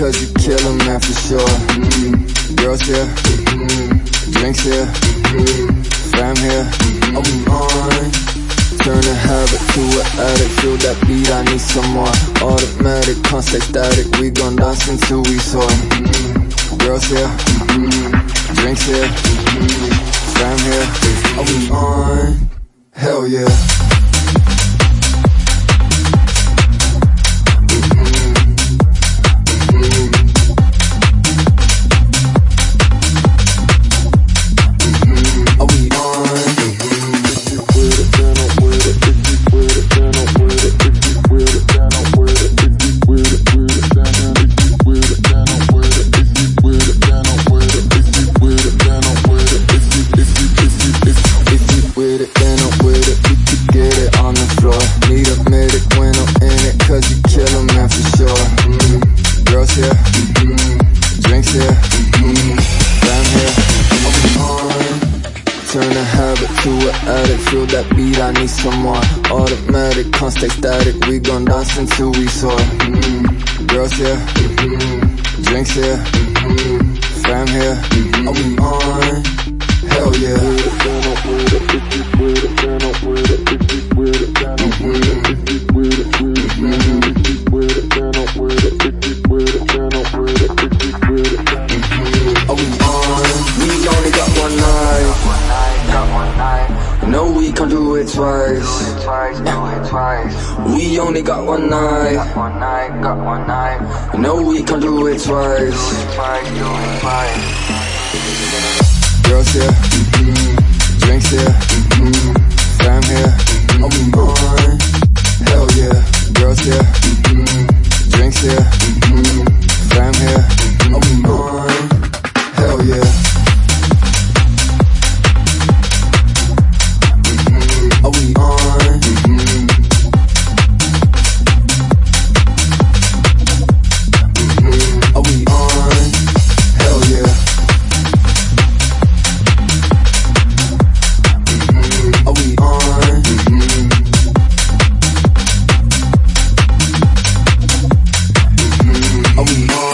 girls here, drinks here, fam here. We on? Turn a habit to an addict, feel that beat, I need some more. Automatic, constant static, we gon' dance until we soar. Girls here, drinks here, fam here. We on? Hell yeah. Girls here, drinks here, fam here. Turn a habit to an addict, feel that beat, I need some more. Automatic, constant static, we gon' dance until we soar. Girls here, drinks here, fam here. Are we on? No, we can't do it twice. We only got one night. No, we can't do it twice. Girls here, drinks here, fam here. Are we on? Hell yeah. Girls here. I'm on?